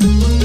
Mm-hmm.